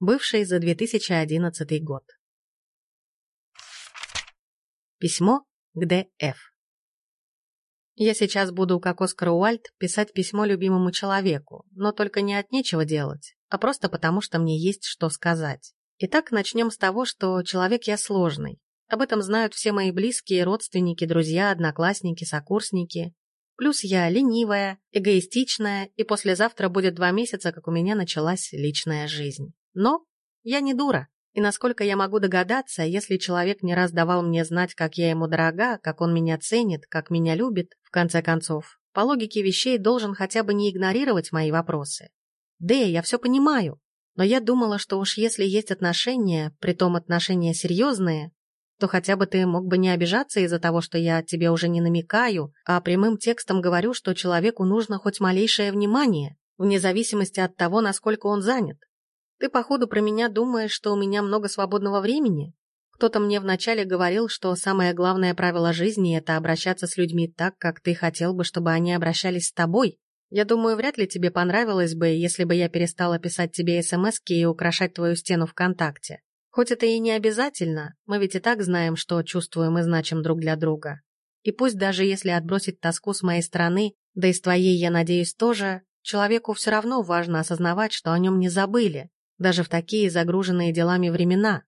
Бывший за 2011 год. Письмо к Д.Ф. Я сейчас буду, как Оскар Уальд, писать письмо любимому человеку, но только не от нечего делать, а просто потому, что мне есть что сказать. Итак, начнем с того, что человек я сложный. Об этом знают все мои близкие, родственники, друзья, одноклассники, сокурсники. Плюс я ленивая, эгоистичная, и послезавтра будет два месяца, как у меня началась личная жизнь. Но я не дура. И насколько я могу догадаться, если человек не раз давал мне знать, как я ему дорога, как он меня ценит, как меня любит, в конце концов, по логике вещей должен хотя бы не игнорировать мои вопросы. Да, я все понимаю, но я думала, что уж если есть отношения, притом отношения серьезные, то хотя бы ты мог бы не обижаться из-за того, что я тебе уже не намекаю, а прямым текстом говорю, что человеку нужно хоть малейшее внимание, вне зависимости от того, насколько он занят. Ты, походу, про меня думаешь, что у меня много свободного времени? Кто-то мне вначале говорил, что самое главное правило жизни — это обращаться с людьми так, как ты хотел бы, чтобы они обращались с тобой. Я думаю, вряд ли тебе понравилось бы, если бы я перестала писать тебе смски и украшать твою стену ВКонтакте. Хоть это и не обязательно, мы ведь и так знаем, что чувствуем и значим друг для друга. И пусть даже если отбросить тоску с моей стороны, да и с твоей, я надеюсь, тоже, человеку все равно важно осознавать, что о нем не забыли, даже в такие загруженные делами времена.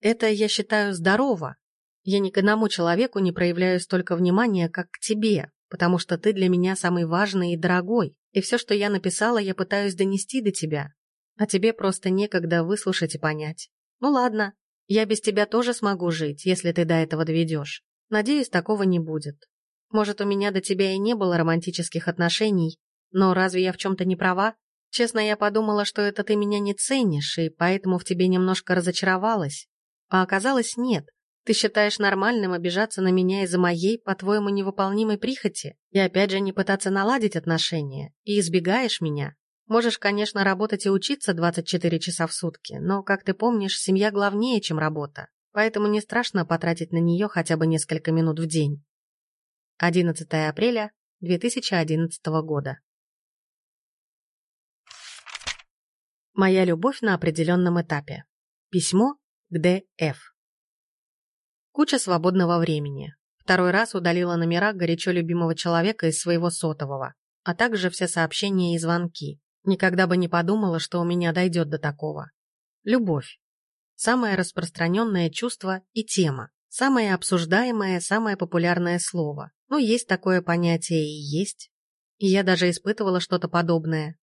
Это, я считаю, здорово. Я ни к одному человеку не проявляю столько внимания, как к тебе, потому что ты для меня самый важный и дорогой, и все, что я написала, я пытаюсь донести до тебя, а тебе просто некогда выслушать и понять. Ну ладно, я без тебя тоже смогу жить, если ты до этого доведешь. Надеюсь, такого не будет. Может, у меня до тебя и не было романтических отношений, но разве я в чем-то не права? Честно, я подумала, что это ты меня не ценишь, и поэтому в тебе немножко разочаровалась. А оказалось, нет. Ты считаешь нормальным обижаться на меня из-за моей, по-твоему, невыполнимой прихоти? И опять же не пытаться наладить отношения. И избегаешь меня. Можешь, конечно, работать и учиться 24 часа в сутки, но, как ты помнишь, семья главнее, чем работа. Поэтому не страшно потратить на нее хотя бы несколько минут в день. 11 апреля 2011 года. Моя любовь на определенном этапе. Письмо к Д.Ф. Куча свободного времени. Второй раз удалила номера горячо любимого человека из своего сотового, а также все сообщения и звонки. Никогда бы не подумала, что у меня дойдет до такого. Любовь. Самое распространенное чувство и тема. Самое обсуждаемое, самое популярное слово. Ну, есть такое понятие и есть. И я даже испытывала что-то подобное.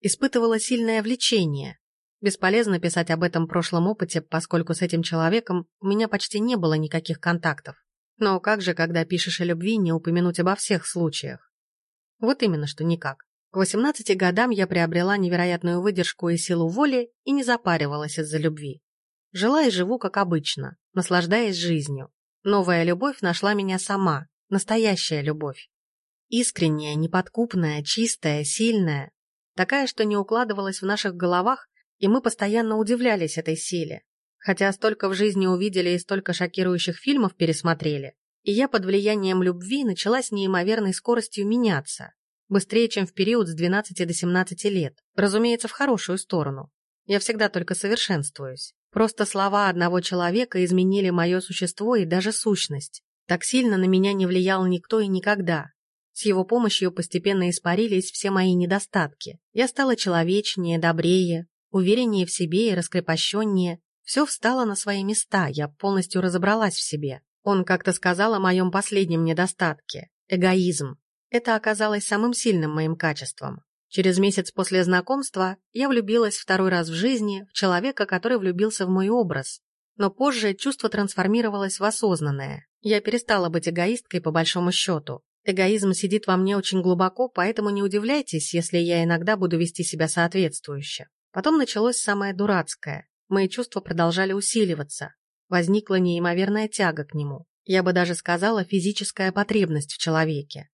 Испытывала сильное влечение, Бесполезно писать об этом прошлом опыте, поскольку с этим человеком у меня почти не было никаких контактов. Но как же, когда пишешь о любви, не упомянуть обо всех случаях? Вот именно, что никак. К 18 годам я приобрела невероятную выдержку и силу воли и не запаривалась из-за любви. Жила и живу как обычно, наслаждаясь жизнью. Новая любовь нашла меня сама, настоящая любовь. Искренняя, неподкупная, чистая, сильная. Такая, что не укладывалась в наших головах и мы постоянно удивлялись этой силе. Хотя столько в жизни увидели и столько шокирующих фильмов пересмотрели, и я под влиянием любви начала с неимоверной скоростью меняться, быстрее, чем в период с 12 до 17 лет, разумеется, в хорошую сторону. Я всегда только совершенствуюсь. Просто слова одного человека изменили мое существо и даже сущность. Так сильно на меня не влиял никто и никогда. С его помощью постепенно испарились все мои недостатки. Я стала человечнее, добрее, увереннее в себе и раскрепощеннее. Все встало на свои места, я полностью разобралась в себе. Он как-то сказал о моем последнем недостатке – эгоизм. Это оказалось самым сильным моим качеством. Через месяц после знакомства я влюбилась второй раз в жизни в человека, который влюбился в мой образ. Но позже чувство трансформировалось в осознанное. Я перестала быть эгоисткой по большому счету. Эгоизм сидит во мне очень глубоко, поэтому не удивляйтесь, если я иногда буду вести себя соответствующе. Потом началось самое дурацкое. Мои чувства продолжали усиливаться. Возникла неимоверная тяга к нему. Я бы даже сказала физическая потребность в человеке.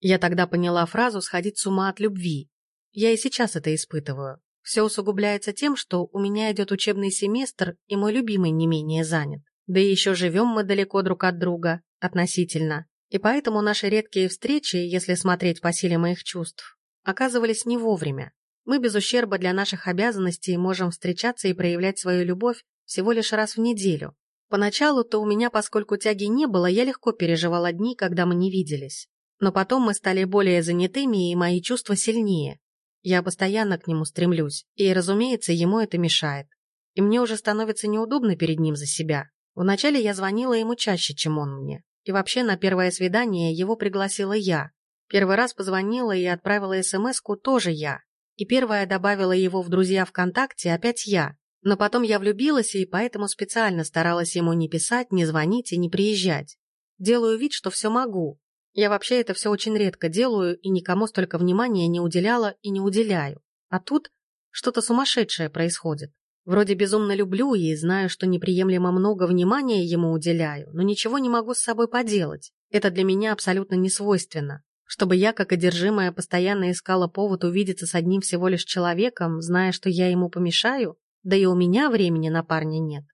Я тогда поняла фразу «сходить с ума от любви». Я и сейчас это испытываю. Все усугубляется тем, что у меня идет учебный семестр, и мой любимый не менее занят. Да и еще живем мы далеко друг от друга, относительно. И поэтому наши редкие встречи, если смотреть по силе моих чувств, оказывались не вовремя. Мы без ущерба для наших обязанностей можем встречаться и проявлять свою любовь всего лишь раз в неделю. Поначалу-то у меня, поскольку тяги не было, я легко переживала дни, когда мы не виделись. Но потом мы стали более занятыми, и мои чувства сильнее. Я постоянно к нему стремлюсь, и, разумеется, ему это мешает. И мне уже становится неудобно перед ним за себя. Вначале я звонила ему чаще, чем он мне. И вообще на первое свидание его пригласила я. Первый раз позвонила и отправила смс-ку тоже я. И первая добавила его в друзья ВКонтакте опять я. Но потом я влюбилась и поэтому специально старалась ему не писать, не звонить и не приезжать. Делаю вид, что все могу, я вообще это все очень редко делаю и никому столько внимания не уделяла и не уделяю. А тут что-то сумасшедшее происходит. Вроде безумно люблю и знаю, что неприемлемо много внимания ему уделяю, но ничего не могу с собой поделать. Это для меня абсолютно не свойственно. Чтобы я, как одержимая, постоянно искала повод увидеться с одним всего лишь человеком, зная, что я ему помешаю, да и у меня времени на парня нет.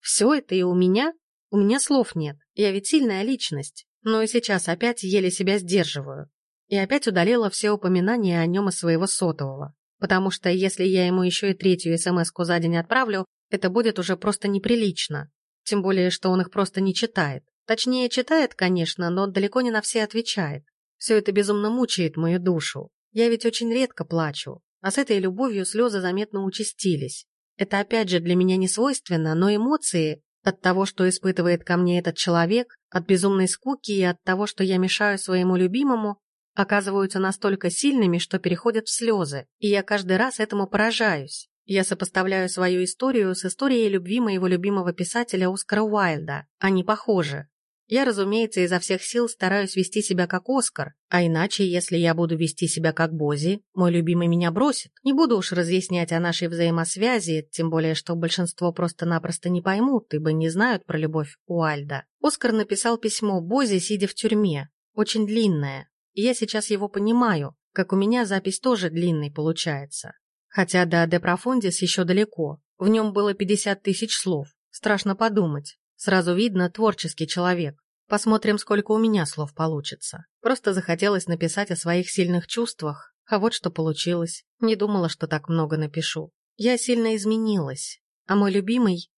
Все это и у меня? У меня слов нет. Я ведь сильная личность. Но и сейчас опять еле себя сдерживаю. И опять удалила все упоминания о нем из своего сотового. Потому что если я ему еще и третью смс-ку за день отправлю, это будет уже просто неприлично. Тем более, что он их просто не читает. Точнее, читает, конечно, но далеко не на все отвечает. Все это безумно мучает мою душу. Я ведь очень редко плачу, а с этой любовью слезы заметно участились. Это опять же для меня не свойственно, но эмоции от того, что испытывает ко мне этот человек, от безумной скуки и от того, что я мешаю своему любимому, оказываются настолько сильными, что переходят в слезы, и я каждый раз этому поражаюсь. Я сопоставляю свою историю с историей любви моего любимого писателя Оскара Уайльда. Они похожи. Я, разумеется, изо всех сил стараюсь вести себя как Оскар, а иначе, если я буду вести себя как Бози, мой любимый меня бросит. Не буду уж разъяснять о нашей взаимосвязи, тем более, что большинство просто-напросто не поймут, ибо не знают про любовь Уальда. Оскар написал письмо Бози, сидя в тюрьме, очень длинное, я сейчас его понимаю, как у меня запись тоже длинной получается. Хотя до «De Profundis» еще далеко, в нем было 50 тысяч слов, страшно подумать. Сразу видно, творческий человек. Посмотрим, сколько у меня слов получится. Просто захотелось написать о своих сильных чувствах, а вот что получилось. Не думала, что так много напишу. Я сильно изменилась. А мой любимый...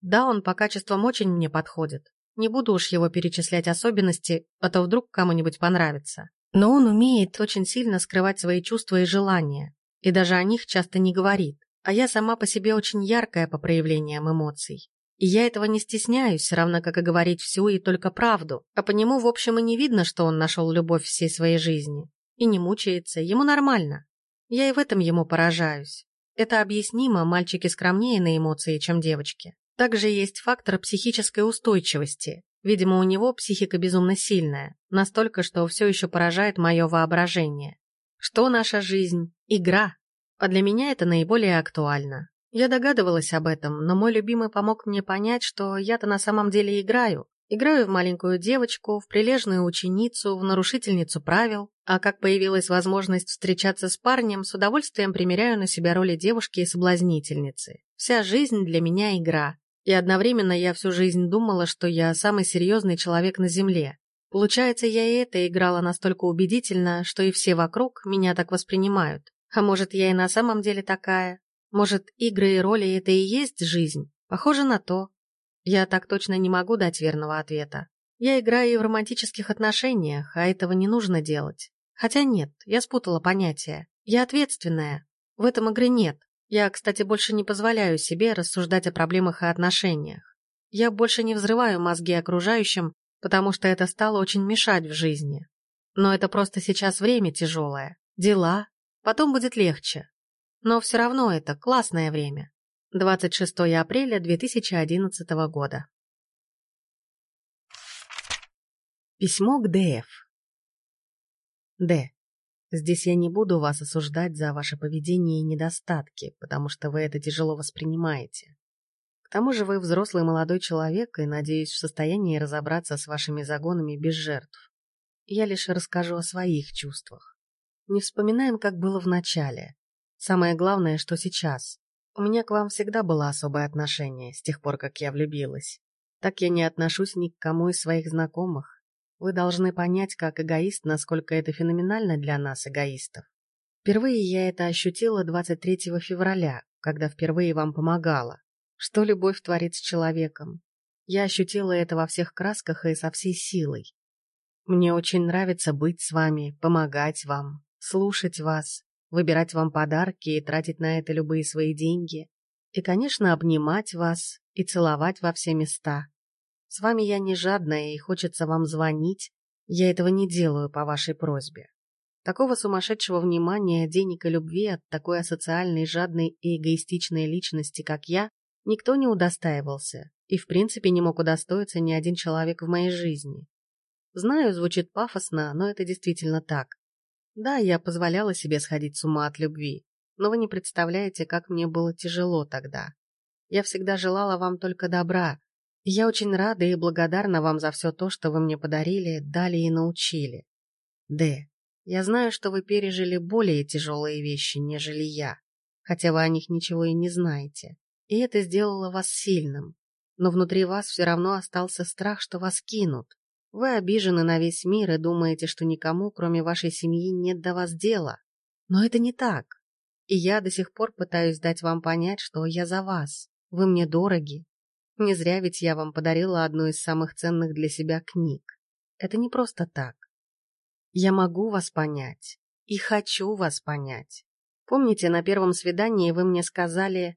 Да, он по качествам очень мне подходит. Не буду уж его перечислять особенности, а то вдруг кому-нибудь понравится. Но он умеет очень сильно скрывать свои чувства и желания. И даже о них часто не говорит. А я сама по себе очень яркая по проявлениям эмоций. И я этого не стесняюсь, равно как и говорить всю и только правду. А по нему, в общем, и не видно, что он нашел любовь всей своей жизни. И не мучается, ему нормально. Я и в этом ему поражаюсь. Это объяснимо, мальчики скромнее на эмоции, чем девочки. Также есть фактор психической устойчивости. Видимо, у него психика безумно сильная, настолько, что все еще поражает мое воображение. Что наша жизнь? Игра. А для меня это наиболее актуально. Я догадывалась об этом, но мой любимый помог мне понять, что я-то на самом деле играю. Играю в маленькую девочку, в прилежную ученицу, в нарушительницу правил. А как появилась возможность встречаться с парнем, с удовольствием примеряю на себя роли девушки и соблазнительницы. Вся жизнь для меня игра. И одновременно я всю жизнь думала, что я самый серьезный человек на Земле. Получается, я и это играла настолько убедительно, что и все вокруг меня так воспринимают. А может, я и на самом деле такая? Может, игры и роли — это и есть жизнь? Похоже на то. Я так точно не могу дать верного ответа. Я играю и в романтических отношениях, а этого не нужно делать. Хотя нет, я спутала понятия. Я ответственная. В этом игры нет. Я, кстати, больше не позволяю себе рассуждать о проблемах и отношениях. Я больше не взрываю мозги окружающим, потому что это стало очень мешать в жизни. Но это просто сейчас время тяжелое. Дела. Потом будет легче. Но все равно это классное время. 26 апреля 2011 года. Письмо к ДФ. Д. Здесь я не буду вас осуждать за ваше поведение и недостатки, потому что вы это тяжело воспринимаете. К тому же вы взрослый молодой человек и, надеюсь, в состоянии разобраться с вашими загонами без жертв. Я лишь расскажу о своих чувствах. Не вспоминаем, как было в начале. Самое главное, что сейчас. У меня к вам всегда было особое отношение, с тех пор, как я влюбилась. Так я не отношусь ни к кому из своих знакомых. Вы должны понять, как эгоист, насколько это феноменально для нас, эгоистов. Впервые я это ощутила 23 февраля, когда впервые вам помогала. Что любовь творит с человеком. Я ощутила это во всех красках и со всей силой. Мне очень нравится быть с вами, помогать вам, слушать вас, выбирать вам подарки и тратить на это любые свои деньги. И, конечно, обнимать вас и целовать во все места. С вами я не жадная и хочется вам звонить. Я этого не делаю по вашей просьбе. Такого сумасшедшего внимания, денег и любви от такой асоциальной, жадной и эгоистичной личности, как я, никто не удостаивался и в принципе не мог удостоиться ни один человек в моей жизни. Знаю, звучит пафосно, но это действительно так. Да, я позволяла себе сходить с ума от любви, но вы не представляете, как мне было тяжело тогда. Я всегда желала вам только добра, я очень рада и благодарна вам за все то, что вы мне подарили, дали и научили. Д. Я знаю, что вы пережили более тяжелые вещи, нежели я, хотя вы о них ничего и не знаете. И это сделало вас сильным. Но внутри вас все равно остался страх, что вас кинут. Вы обижены на весь мир и думаете, что никому, кроме вашей семьи, нет до вас дела. Но это не так. И я до сих пор пытаюсь дать вам понять, что я за вас. Вы мне дороги. Не зря ведь я вам подарила одну из самых ценных для себя книг. Это не просто так. Я могу вас понять. И хочу вас понять. Помните, на первом свидании вы мне сказали...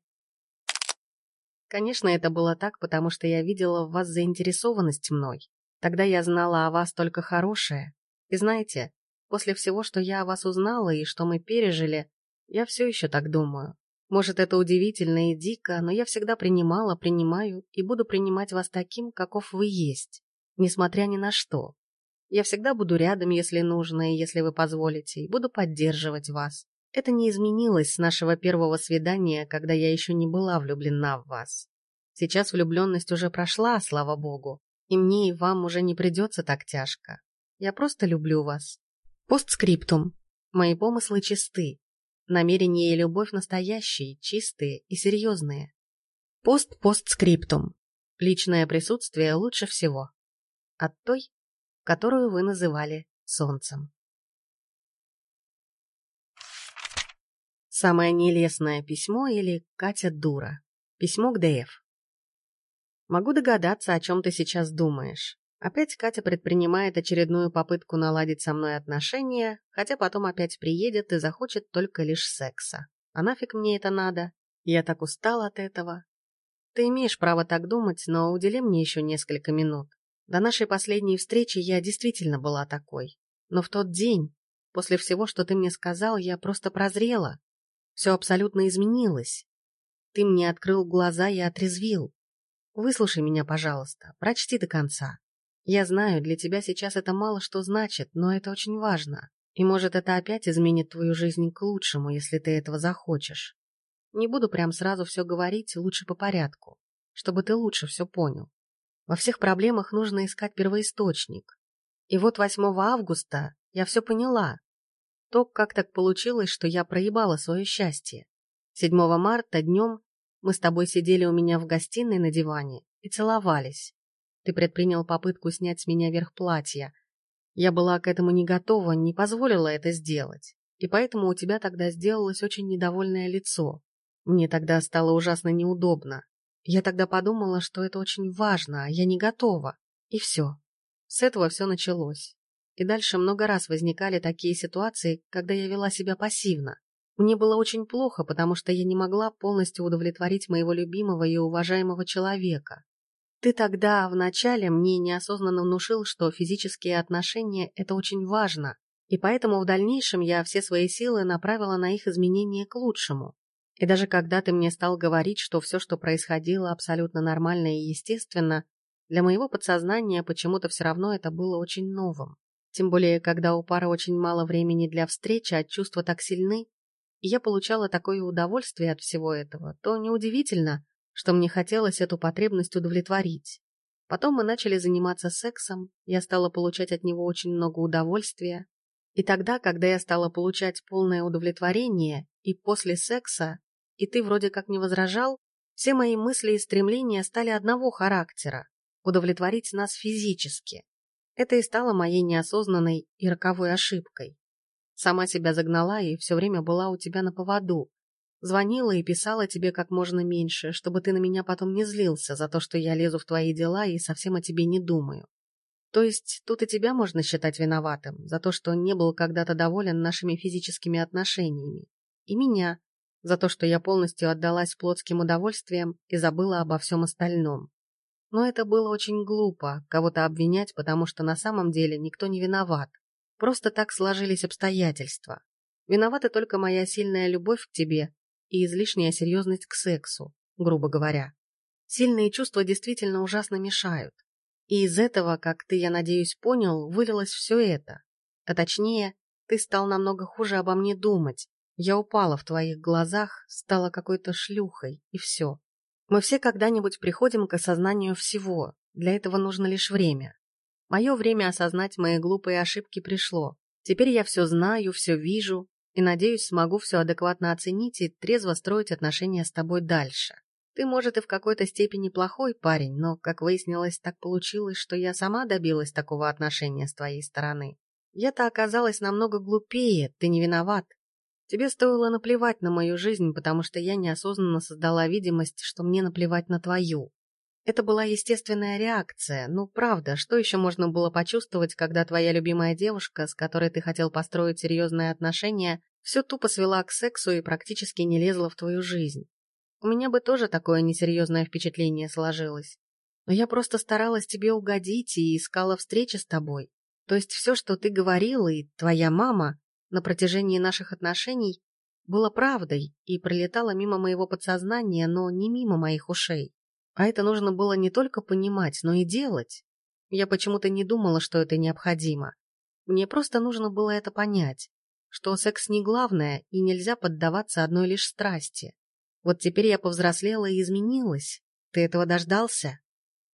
Конечно, это было так, потому что я видела в вас заинтересованность мной. Тогда я знала о вас только хорошее. И знаете, после всего, что я о вас узнала и что мы пережили, я все еще так думаю. Может, это удивительно и дико, но я всегда принимала, принимаю и буду принимать вас таким, каков вы есть, несмотря ни на что. Я всегда буду рядом, если нужно, и если вы позволите, и буду поддерживать вас. Это не изменилось с нашего первого свидания, когда я еще не была влюблена в вас. Сейчас влюбленность уже прошла, слава богу, и мне и вам уже не придется так тяжко. Я просто люблю вас. Постскриптум. Мои помыслы чисты. Намерения и любовь настоящие, чистые и серьезные. Пост-постскриптум. Личное присутствие лучше всего. От той, которую вы называли солнцем. Самое нелестное письмо или Катя дура. Письмо к ДФ. Могу догадаться, о чем ты сейчас думаешь. Опять Катя предпринимает очередную попытку наладить со мной отношения, хотя потом опять приедет и захочет только лишь секса. А нафиг мне это надо? Я так устал от этого. Ты имеешь право так думать, но удели мне еще несколько минут. До нашей последней встречи я действительно была такой. Но в тот день, после всего, что ты мне сказал, я просто прозрела. Все абсолютно изменилось. Ты мне открыл глаза и отрезвил. Выслушай меня, пожалуйста, прочти до конца. Я знаю, для тебя сейчас это мало что значит, но это очень важно. И может это опять изменит твою жизнь к лучшему, если ты этого захочешь. Не буду прям сразу все говорить, лучше по порядку, чтобы ты лучше все понял. Во всех проблемах нужно искать первоисточник. И вот 8 августа я все поняла. То, как так получилось, что я проебала свое счастье. 7 марта днем мы с тобой сидели у меня в гостиной на диване и целовались. Ты предпринял попытку снять с меня верх платья. Я была к этому не готова, не позволила это сделать. И поэтому у тебя тогда сделалось очень недовольное лицо. Мне тогда стало ужасно неудобно. Я тогда подумала, что это очень важно, а я не готова. И все. С этого все началось. И дальше много раз возникали такие ситуации, когда я вела себя пассивно. Мне было очень плохо, потому что я не могла полностью удовлетворить моего любимого и уважаемого человека. Ты тогда, вначале, мне неосознанно внушил, что физические отношения – это очень важно, и поэтому в дальнейшем я все свои силы направила на их изменение к лучшему. И даже когда ты мне стал говорить, что все, что происходило, абсолютно нормально и естественно, для моего подсознания почему-то все равно это было очень новым. Тем более, когда у пары очень мало времени для встречи, а чувства так сильны, и я получала такое удовольствие от всего этого, то неудивительно, что мне хотелось эту потребность удовлетворить. Потом мы начали заниматься сексом, я стала получать от него очень много удовольствия. И тогда, когда я стала получать полное удовлетворение, и после секса и ты вроде как не возражал, все мои мысли и стремления стали одного характера – удовлетворить нас физически. Это и стало моей неосознанной и роковой ошибкой. Сама себя загнала и все время была у тебя на поводу. Звонила и писала тебе как можно меньше, чтобы ты на меня потом не злился за то, что я лезу в твои дела и совсем о тебе не думаю. То есть тут и тебя можно считать виноватым за то, что не был когда-то доволен нашими физическими отношениями. И меня за то, что я полностью отдалась плотским удовольствиям и забыла обо всем остальном. Но это было очень глупо, кого-то обвинять, потому что на самом деле никто не виноват. Просто так сложились обстоятельства. Виновата только моя сильная любовь к тебе и излишняя серьезность к сексу, грубо говоря. Сильные чувства действительно ужасно мешают. И из этого, как ты, я надеюсь, понял, вылилось все это. А точнее, ты стал намного хуже обо мне думать. Я упала в твоих глазах, стала какой-то шлюхой, и все. Мы все когда-нибудь приходим к осознанию всего, для этого нужно лишь время. Мое время осознать мои глупые ошибки пришло. Теперь я все знаю, все вижу, и, надеюсь, смогу все адекватно оценить и трезво строить отношения с тобой дальше. Ты, может, и в какой-то степени плохой парень, но, как выяснилось, так получилось, что я сама добилась такого отношения с твоей стороны. Я-то оказалась намного глупее, ты не виноват. Тебе стоило наплевать на мою жизнь, потому что я неосознанно создала видимость, что мне наплевать на твою. Это была естественная реакция. Ну, правда, что еще можно было почувствовать, когда твоя любимая девушка, с которой ты хотел построить серьезные отношения, все тупо свела к сексу и практически не лезла в твою жизнь? У меня бы тоже такое несерьезное впечатление сложилось. Но я просто старалась тебе угодить и искала встречи с тобой. То есть все, что ты говорила, и твоя мама, на протяжении наших отношений было правдой и пролетало мимо моего подсознания, но не мимо моих ушей. А это нужно было не только понимать, но и делать. Я почему-то не думала, что это необходимо. Мне просто нужно было это понять, что секс не главное и нельзя поддаваться одной лишь страсти. Вот теперь я повзрослела и изменилась. Ты этого дождался?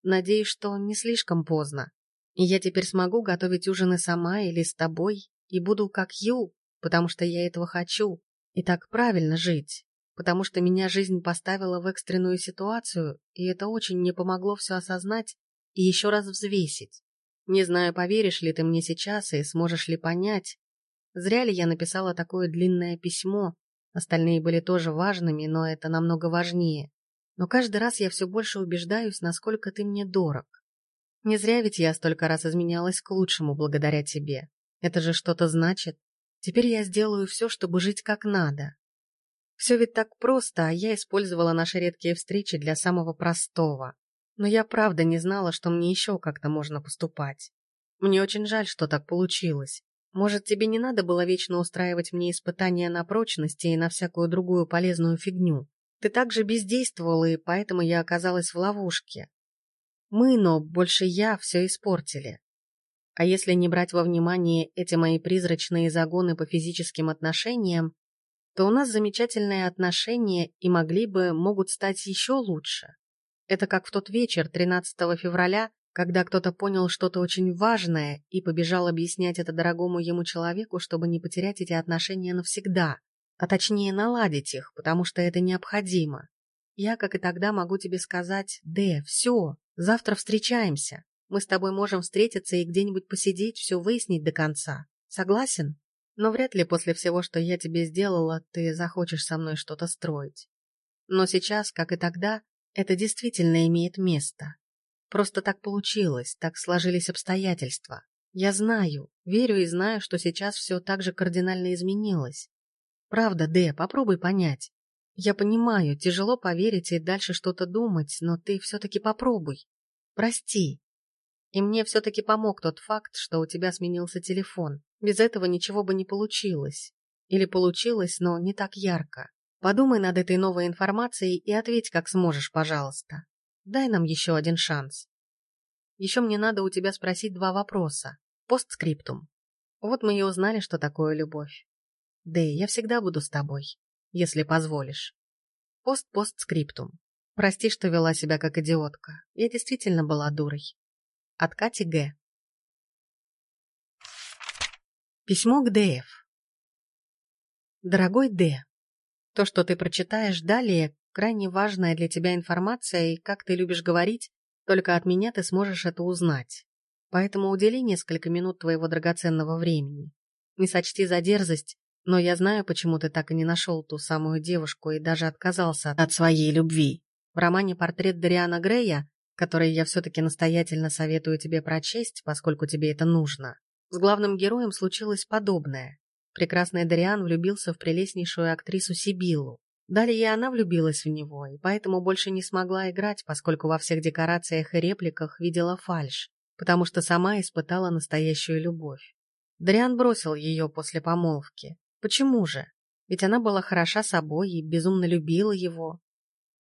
Надеюсь, что не слишком поздно. И я теперь смогу готовить ужины сама или с тобой, и буду как Ю, потому что я этого хочу, и так правильно жить, потому что меня жизнь поставила в экстренную ситуацию, и это очень мне помогло все осознать и еще раз взвесить. Не знаю, поверишь ли ты мне сейчас и сможешь ли понять, зря ли я написала такое длинное письмо, остальные были тоже важными, но это намного важнее. Но каждый раз я все больше убеждаюсь, насколько ты мне дорог. Не зря ведь я столько раз изменялась к лучшему благодаря тебе. Это же что-то значит. Теперь я сделаю все, чтобы жить как надо. Все ведь так просто, а я использовала наши редкие встречи для самого простого. Но я правда не знала, что мне еще как-то можно поступать. Мне очень жаль, что так получилось. Может, тебе не надо было вечно устраивать мне испытания на прочность и на всякую другую полезную фигню. Ты также бездействовала, и поэтому я оказалась в ловушке. Мы, но больше я, все испортили. А если не брать во внимание эти мои призрачные загоны по физическим отношениям, то у нас замечательные отношения и могли бы, могут стать еще лучше. Это как в тот вечер, 13 февраля, когда кто-то понял что-то очень важное и побежал объяснять это дорогому ему человеку, чтобы не потерять эти отношения навсегда, а точнее наладить их, потому что это необходимо. Я, как и тогда, могу тебе сказать, Д, все, завтра встречаемся. Мы с тобой можем встретиться и где-нибудь посидеть, все выяснить до конца. Согласен? Но вряд ли после всего, что я тебе сделала, ты захочешь со мной что-то строить. Но сейчас, как и тогда, это действительно имеет место. Просто так получилось, так сложились обстоятельства. Я знаю, верю и знаю, что сейчас все так же кардинально изменилось. Правда, Д, попробуй понять. Я понимаю, тяжело поверить и дальше что-то думать, но ты все-таки попробуй. Прости, и мне все-таки помог тот факт, что у тебя сменился телефон. Без этого ничего бы не получилось. Или получилось, но не так ярко. Подумай над этой новой информацией и ответь, как сможешь, пожалуйста. Дай нам еще один шанс. Еще мне надо у тебя спросить два вопроса. Постскриптум. Вот мы и узнали, что такое любовь. Дэй, я всегда буду с тобой, если позволишь. Пост-постскриптум. Прости, что вела себя как идиотка. Я действительно была дурой. От Кати Г. Письмо к ДФ. Дорогой Д, то, что ты прочитаешь далее, крайне важная для тебя информация, и, как ты любишь говорить, только от меня ты сможешь это узнать. Поэтому удели несколько минут твоего драгоценного времени. Не сочти за дерзость, но я знаю, почему ты так и не нашел ту самую девушку и даже отказался от своей любви. В романе «Портрет Дариана Грея», который я все-таки настоятельно советую тебе прочесть, поскольку тебе это нужно, с главным героем случилось подобное. Прекрасный Дариан влюбился в прелестнейшую актрису Сибилу. Далее она влюбилась в него, и поэтому больше не смогла играть, поскольку во всех декорациях и репликах видела фальшь, потому что сама испытала настоящую любовь. Дариан бросил ее после помолвки. Почему же? Ведь она была хороша собой и безумно любила его.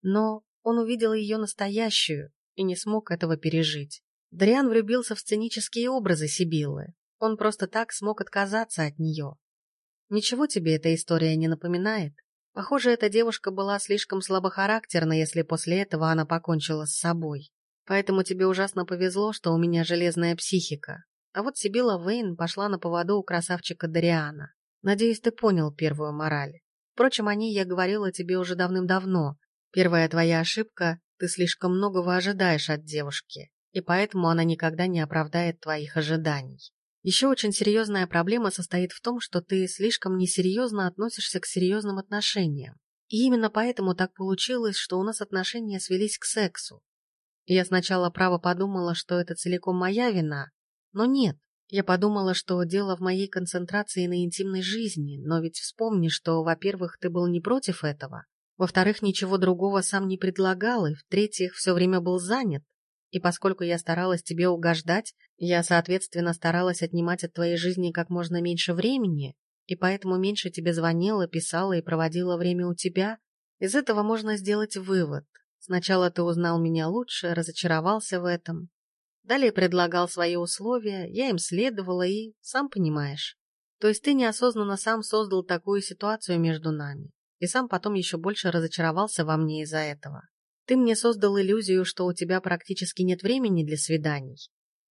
Но он увидел ее настоящую и не смог этого пережить. Дариан влюбился в сценические образы Сибиллы. Он просто так смог отказаться от нее. Ничего тебе эта история не напоминает? Похоже, эта девушка была слишком слабохарактерна, если после этого она покончила с собой. Поэтому тебе ужасно повезло, что у меня железная психика. А вот Сибила Вейн пошла на поводу у красавчика Дариана. Надеюсь, ты понял первую мораль. Впрочем, о ней я говорила тебе уже давным-давно. Первая твоя ошибка – ты слишком многого ожидаешь от девушки, и поэтому она никогда не оправдает твоих ожиданий. Еще очень серьезная проблема состоит в том, что ты слишком несерьезно относишься к серьезным отношениям. И именно поэтому так получилось, что у нас отношения свелись к сексу. Я сначала право подумала, что это целиком моя вина, но нет. Я подумала, что дело в моей концентрации на интимной жизни, но ведь вспомни, что, во-первых, ты был не против этого, во-вторых, ничего другого сам не предлагал, и, в-третьих, все время был занят. И поскольку я старалась тебе угождать, я, соответственно, старалась отнимать от твоей жизни как можно меньше времени, и поэтому меньше тебе звонила, писала и проводила время у тебя. Из этого можно сделать вывод. Сначала ты узнал меня лучше, разочаровался в этом. Далее предлагал свои условия, я им следовала и, сам понимаешь. То есть ты неосознанно сам создал такую ситуацию между нами, и сам потом еще больше разочаровался во мне из-за этого. Ты мне создал иллюзию, что у тебя практически нет времени для свиданий.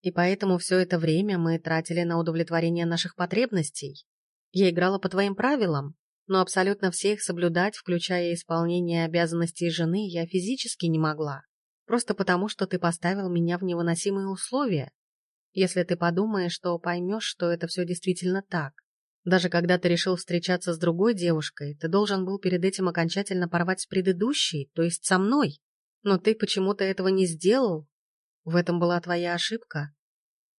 И поэтому все это время мы тратили на удовлетворение наших потребностей. Я играла по твоим правилам, но абсолютно все их соблюдать, включая исполнение обязанностей жены, я физически не могла. Просто потому, что ты поставил меня в невыносимые условия. Если ты подумаешь, что поймешь, что это все действительно так. Даже когда ты решил встречаться с другой девушкой, ты должен был перед этим окончательно порвать с предыдущей, то есть со мной. Но ты почему-то этого не сделал. В этом была твоя ошибка.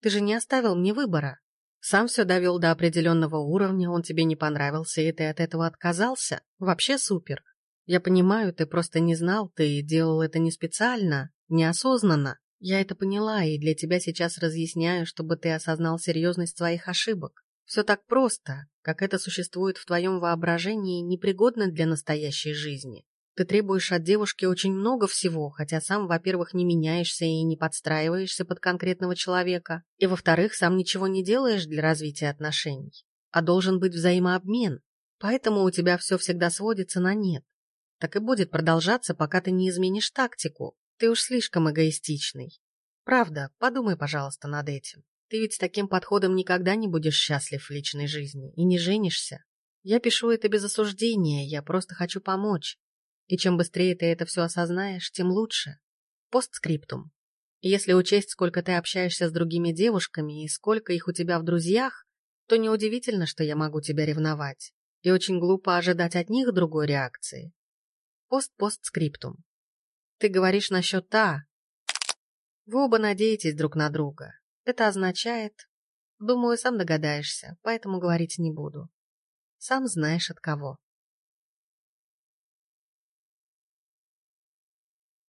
Ты же не оставил мне выбора. Сам все довел до определенного уровня, он тебе не понравился, и ты от этого отказался. Вообще супер. Я понимаю, ты просто не знал, ты делал это не специально, неосознанно. Я это поняла, и для тебя сейчас разъясняю, чтобы ты осознал серьезность своих ошибок. Все так просто, как это существует в твоем воображении, непригодно для настоящей жизни. Ты требуешь от девушки очень много всего, хотя сам, во-первых, не меняешься и не подстраиваешься под конкретного человека, и, во-вторых, сам ничего не делаешь для развития отношений. А должен быть взаимообмен, поэтому у тебя все всегда сводится на нет. Так и будет продолжаться, пока ты не изменишь тактику. Ты уж слишком эгоистичный. Правда, подумай, пожалуйста, над этим. Ты ведь с таким подходом никогда не будешь счастлив в личной жизни и не женишься. Я пишу это без осуждения, я просто хочу помочь. И чем быстрее ты это все осознаешь, тем лучше. Постскриптум. Если учесть, сколько ты общаешься с другими девушками и сколько их у тебя в друзьях, то неудивительно, что я могу тебя ревновать. И очень глупо ожидать от них другой реакции. Пост-постскриптум. Ты говоришь насчет «та». Вы оба надеетесь друг на друга. Это означает... Думаю, сам догадаешься, поэтому говорить не буду. Сам знаешь от кого.